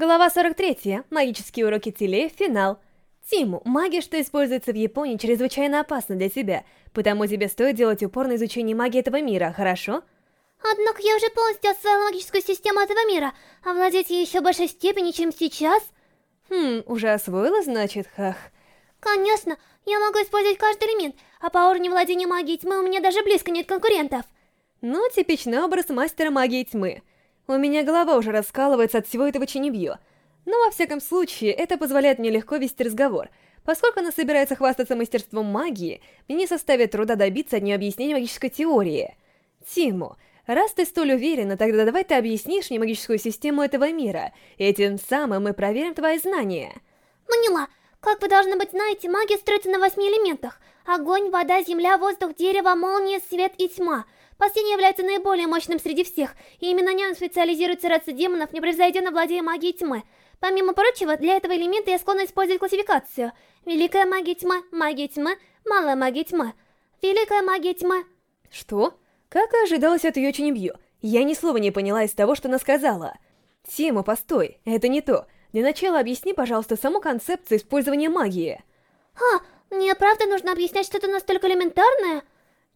Глава 43. Магические уроки Теле. Финал. Тиму, магия, что используется в Японии, чрезвычайно опасна для тебя, потому тебе стоит делать упор на изучение магии этого мира, хорошо? Однако я уже полностью освоила магическую систему этого мира, а владеть ей еще большей степени, чем сейчас... Хм, уже освоила, значит, хах. Конечно, я могу использовать каждый элемент, а по уровню владения магией тьмы у меня даже близко нет конкурентов. Ну, типичный образ мастера магии тьмы. У меня голова уже раскалывается от всего этого чинебьё. Но во всяком случае, это позволяет мне легко вести разговор. Поскольку она собирается хвастаться мастерством магии, мне не составит труда добиться от нее объяснения магической теории. Тиму, раз ты столь уверена, тогда давай ты объяснишь мне магическую систему этого мира, и тем самым мы проверим твои знания. Поняла. Как вы, должны быть, знаете, магия строится на восьми элементах. Огонь, вода, земля, воздух, дерево, молния, свет и тьма — Последний является наиболее мощным среди всех, и именно нем специализируется раса демонов, непревзойденно владея магией тьмы. Помимо прочего, для этого элемента я склонна использовать классификацию. Великая магия тьмы, магия тьмы, малая магия тьмы. Великая магия тьмы. Что? Как и ожидалось от ее Чинебью, я ни слова не поняла из того, что она сказала. Тима, постой, это не то. Для начала объясни, пожалуйста, саму концепцию использования магии. А, мне правда нужно объяснять что-то настолько элементарное?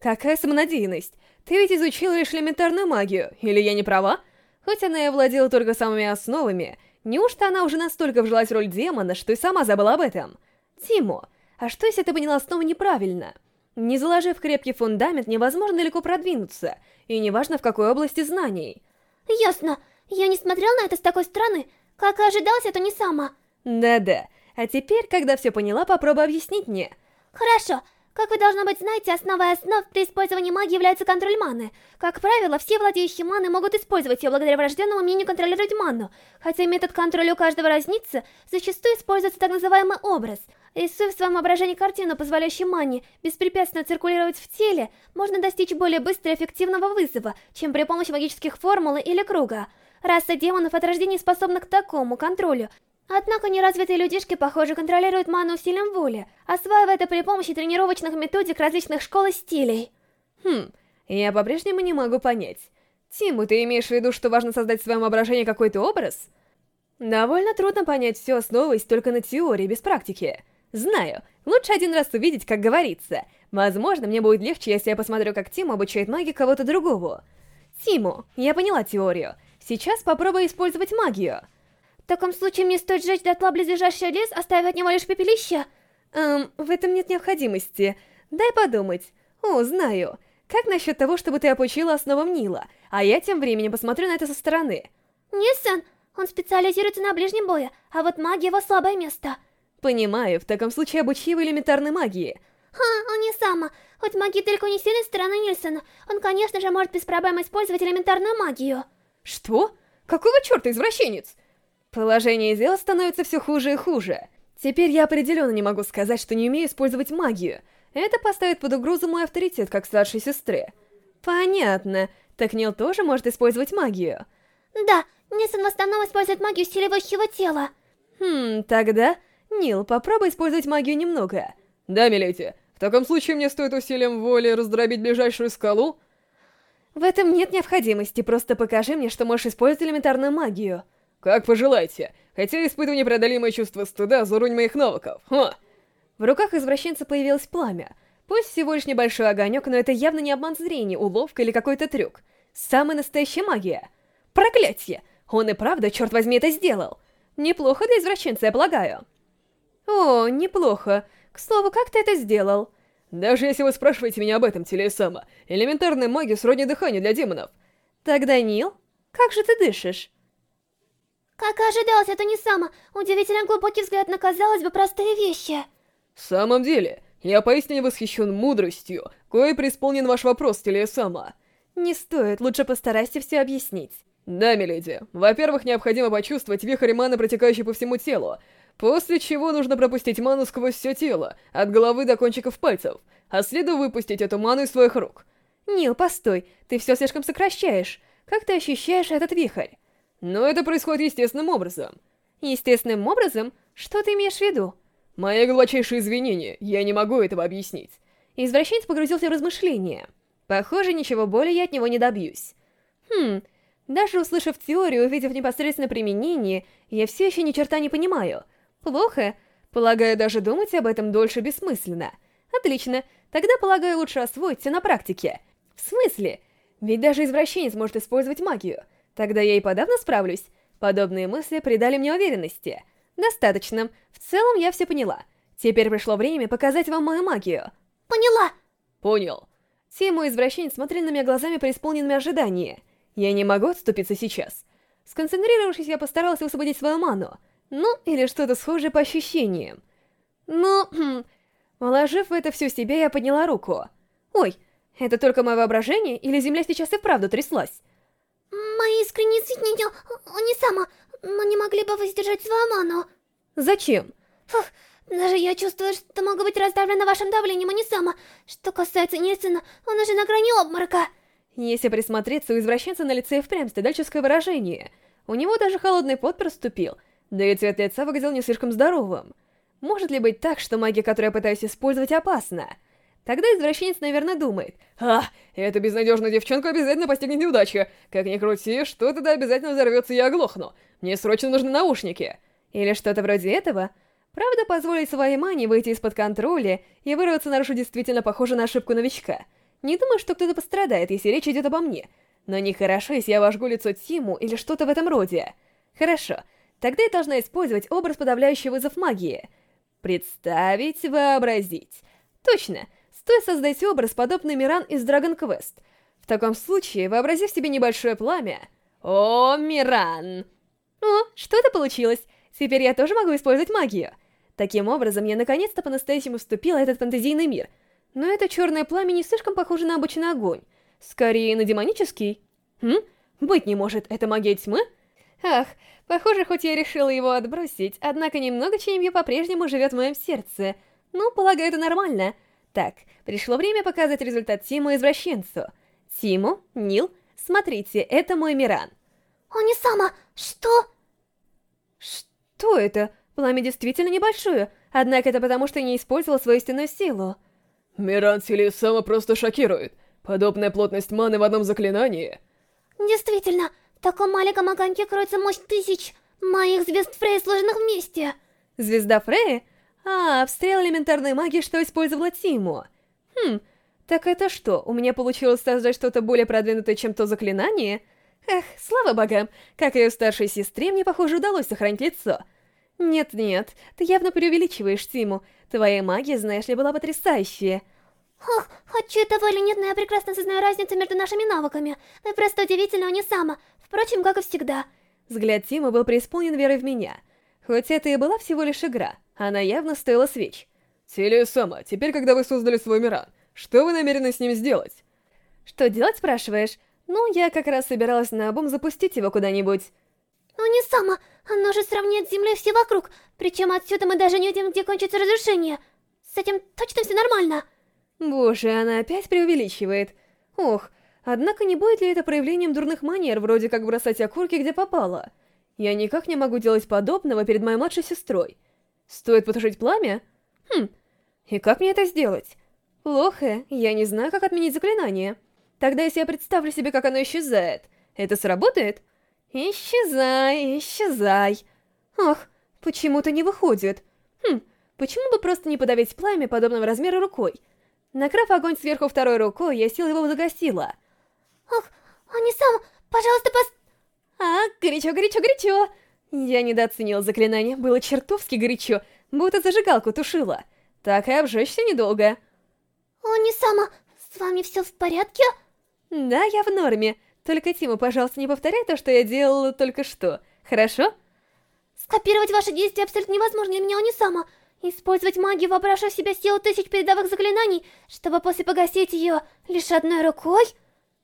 Какая самонадеянность. Ты ведь изучила лишь элементарную магию, или я не права? Хоть она и владела только самыми основами, неужто она уже настолько вжилась в роль демона, что и сама забыла об этом? Тимо, а что если ты поняла основу неправильно? Не заложив крепкий фундамент, невозможно далеко продвинуться, и неважно в какой области знаний. Ясно. Я не смотрел на это с такой стороны. Как и ожидалось, это не сама. Да-да. А теперь, когда все поняла, попробуй объяснить мне. Хорошо. Как вы, должно быть, знаете, основой основ при использовании магии является контроль маны. Как правило, все владеющие маной могут использовать ее благодаря врожденному умению контролировать ману. Хотя метод контроля у каждого разнится, зачастую используется так называемый образ. Рисуя в своем воображении картину, позволяющую мане беспрепятственно циркулировать в теле, можно достичь более быстро и эффективного вызова, чем при помощи магических формул или круга. Раса демонов от рождения способна к такому контролю, Однако неразвитые людишки, похоже, контролируют ману усилием воли, осваивая это при помощи тренировочных методик различных школ и стилей. Хм, я по-прежнему не могу понять. Тиму, ты имеешь в виду, что важно создать в своем воображении какой-то образ? Довольно трудно понять все, основываясь только на теории, без практики. Знаю, лучше один раз увидеть, как говорится. Возможно, мне будет легче, если я посмотрю, как Тиму обучает магии кого-то другого. Тиму, я поняла теорию. Сейчас попробуй использовать магию. В таком случае мне стоит сжечь дотла близлежащий лес, оставив от него лишь пепелище? Эм, в этом нет необходимости. Дай подумать. О, знаю. Как насчет того, чтобы ты обучила основам Нила, а я тем временем посмотрю на это со стороны? Нет, он специализируется на ближнем бое, а вот магия его слабое место. Понимаю, в таком случае обучи его элементарной магии. Ха, он не сама. Хоть магия далеко не сильной стороны Нильсона, он, конечно же, может без проблем использовать элементарную магию. Что? Какого черта, извращенец? Положение дел становится все хуже и хуже. Теперь я определенно не могу сказать, что не умею использовать магию. Это поставит под угрозу мой авторитет как старшей сестры. Понятно. Так Нил тоже может использовать магию? Да, Нисон в основном использует магию усиливающего тела. Хм, тогда... Нил, попробуй использовать магию немного. Да, миледи. В таком случае мне стоит усилием воли раздробить ближайшую скалу? В этом нет необходимости, просто покажи мне, что можешь использовать элементарную магию. Как пожелайте. Хотя испытываю непреодолимое чувство стыда за уровень моих навыков. Ха! В руках извращенца появилось пламя. Пусть всего лишь небольшой огонек, но это явно не обман зрения, уловка или какой-то трюк. Самая настоящая магия. Проклятье! Он и правда, черт возьми, это сделал. Неплохо для извращенца, я полагаю. О, неплохо. К слову, как ты это сделал? Даже если вы спрашиваете меня об этом, Телесама, элементарная магия сродни дыханию для демонов. Тогда, Нил, как же ты дышишь? Как и ожидалось, это не само. Удивительно глубокий взгляд на, казалось бы, простые вещи. В самом деле, я поистине восхищен мудростью, кое преисполнен ваш вопрос, Телесама. Не стоит, лучше постарайся все объяснить. Да, миледи. Во-первых, необходимо почувствовать вихрь маны, протекающий по всему телу, после чего нужно пропустить ману сквозь все тело, от головы до кончиков пальцев, а следом выпустить эту ману из своих рук. Нил, постой, ты все слишком сокращаешь. Как ты ощущаешь этот вихрь? Но это происходит естественным образом. Естественным образом? Что ты имеешь в виду? Мои глубочайшие извинения, я не могу этого объяснить. Извращенец погрузился в размышления. Похоже, ничего более я от него не добьюсь. Хм, Даже услышав теорию, увидев непосредственно применение, я все еще ни черта не понимаю. Плохо. Полагаю, даже думать об этом дольше бессмысленно. Отлично. Тогда, полагаю, лучше освоить все на практике. В смысле? Ведь даже извращенец может использовать магию. Тогда я и подавно справлюсь. Подобные мысли придали мне уверенности. Достаточно. В целом я все поняла. Теперь пришло время показать вам мою магию. Поняла. Понял. Тиму извращенец смотрел на меня глазами преисполненными ожидания. Я не могу отступиться сейчас. Сконцентрировавшись, я постаралась высвободить свою ману. Ну, или что-то схожее по ощущениям. Ну, хм... Вложив в это всю себя, я подняла руку. Ой, это только мое воображение, или земля сейчас и вправду тряслась? Мои искренние сведения не сама, но не могли бы воздержать свою ману. Зачем? Фух, даже я чувствую, что могу быть раздавлена вашим давлением, а не сама. Что касается Нильсона, он уже на грани обморока. Если присмотреться, у извращенца на лице и впрямь страдальческое выражение. У него даже холодный пот проступил, да и цвет лица выглядел не слишком здоровым. Может ли быть так, что магия, которую я пытаюсь использовать, опасна? Тогда извращенец, наверное, думает. «А, эту безнадежную девчонку обязательно постигнет неудача. Как ни крути, что-то да обязательно взорвется и я оглохну. Мне срочно нужны наушники». Или что-то вроде этого. Правда, позволить своей мане выйти из-под контроля и вырваться наружу действительно похоже на ошибку новичка. Не думаю, что кто-то пострадает, если речь идет обо мне. Но нехорошо, если я вожгу лицо Тиму или что-то в этом роде. Хорошо, тогда я должна использовать образ, подавляющий вызов магии. Представить, вообразить. Точно, стоит создать образ, подобный Миран из Dragon Quest. В таком случае, вообразив себе небольшое пламя... О, Миран! О, что-то получилось. Теперь я тоже могу использовать магию. Таким образом, я наконец-то по-настоящему вступила в этот фантазийный мир — но это черное пламя не слишком похоже на обычный огонь. Скорее, на демонический. Хм? Быть не может, это магия тьмы? Ах, похоже, хоть я решила его отбросить, однако немного ченебью по-прежнему живет в моем сердце. Ну, полагаю, это нормально. Так, пришло время показать результат Тиму извращенцу. Тиму, Нил, смотрите, это мой Миран. Они сама, что? Что это? Пламя действительно небольшое, однако это потому, что не использовал свою истинную силу. Миран Силисама просто шокирует. Подобная плотность маны в одном заклинании. Действительно, в таком маленьком огоньке кроется мощь тысяч моих звезд Фрей, сложенных вместе. Звезда Фрей? А, обстрел элементарной магии, что использовала Тиму. Хм, так это что, у меня получилось создать что-то более продвинутое, чем то заклинание? Эх, слава богам, как ее старшей сестре, мне, похоже, удалось сохранить лицо. Нет-нет, ты явно преувеличиваешь, Тиму. Твоя магия, знаешь ли, была потрясающая. Ох, хочу того или нет, но я прекрасно сознаю разницу между нашими навыками. Ты просто удивительно не сама. Впрочем, как и всегда. Взгляд Тима был преисполнен верой в меня. Хоть это и была всего лишь игра, она явно стоила свеч. Телия сама, теперь, когда вы создали свой Миран, что вы намерены с ним сделать? Что делать, спрашиваешь? Ну, я как раз собиралась на обум запустить его куда-нибудь. Ну не сама, оно же сравняет с землей все вокруг, причем отсюда мы даже не видим, где кончится разрушение. С этим точно все нормально. Боже, она опять преувеличивает. Ох, однако не будет ли это проявлением дурных манер, вроде как бросать окурки где попало? Я никак не могу делать подобного перед моей младшей сестрой. Стоит потушить пламя? Хм, и как мне это сделать? Плохо, я не знаю, как отменить заклинание. Тогда если я представлю себе, как оно исчезает, это сработает? Исчезай, исчезай. Ах, почему-то не выходит. Хм, почему бы просто не подавить пламя подобного размера рукой? Накрыв огонь сверху второй рукой, я силой его загасила. Ах, они сам, пожалуйста, пос... А, горячо, горячо, горячо. Я недооценила заклинание, было чертовски горячо, будто зажигалку тушила. Так и обжечься недолго. Они сама, с вами все в порядке? Да, я в норме. Только, Тима, пожалуйста, не повторяй то, что я делала только что. Хорошо? Скопировать ваши действия абсолютно невозможно для меня, не сама. Использовать магию, вобравшую в себя силу тысяч передовых заклинаний, чтобы после погасить ее лишь одной рукой?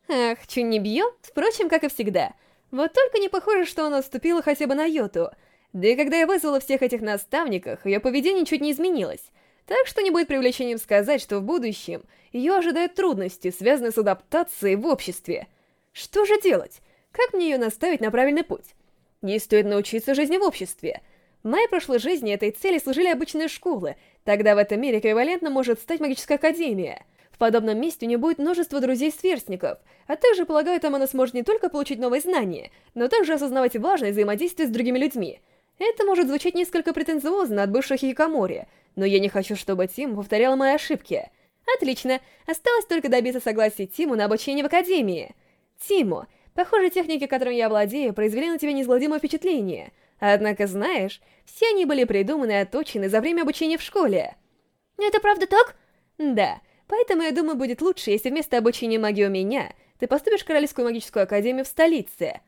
Ах, Чуннибьё, впрочем, как и всегда. Вот только не похоже, что она отступила хотя бы на йоту. Да и когда я вызвала всех этих наставников, ее поведение чуть не изменилось. Так что не будет привлечением сказать, что в будущем ее ожидают трудности, связанные с адаптацией в обществе. Что же делать? Как мне ее наставить на правильный путь? Ей стоит научиться жизни в обществе. В моей прошлой жизни этой цели служили обычные школы, тогда в этом мире эквивалентно может стать магическая академия. Подобном месте у нее будет множество друзей-сверстников, а также, полагаю, там она сможет не только получить новые знания, но также осознавать важность взаимодействия с другими людьми. Это может звучать несколько претенциозно от бывшего Хикамори, но я не хочу, чтобы Тим повторяла мои ошибки. Отлично, осталось только добиться согласия Тиму на обучение в Академии. Тиму, похоже, техники, которыми я владею, произвели на тебя неизгладимое впечатление. Однако, знаешь, все они были придуманы и отточены за время обучения в школе. Это правда так? Да, поэтому я думаю, будет лучше, если вместо обучения магии у меня, ты поступишь в Королевскую магическую академию в столице.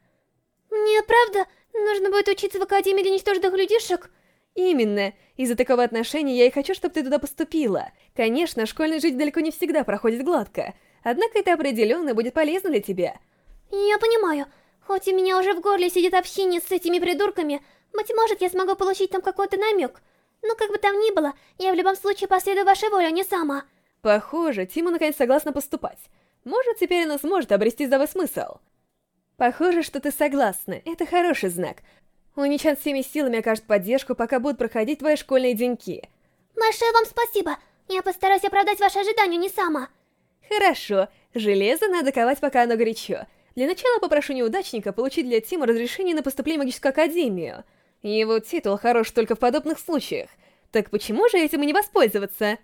Мне правда нужно будет учиться в Академии для ничтожных людишек? Именно. Из-за такого отношения я и хочу, чтобы ты туда поступила. Конечно, школьная жизнь далеко не всегда проходит гладко, однако это определенно будет полезно для тебя. Я понимаю. Хоть у меня уже в горле сидит общение с этими придурками, быть может, я смогу получить там какой-то намек. Но как бы там ни было, я в любом случае последую вашей воле, а не сама. Похоже, Тима наконец согласна поступать. Может, теперь она сможет обрести здравый смысл. Похоже, что ты согласна. Это хороший знак. Уничан всеми силами окажет поддержку, пока будут проходить твои школьные деньки. Большое вам спасибо. Я постараюсь оправдать ваши ожидания не сама. Хорошо. Железо надо ковать, пока оно горячо. Для начала попрошу неудачника получить для Тима разрешение на поступление в магическую академию. Его титул хорош только в подобных случаях. Так почему же этим и не воспользоваться?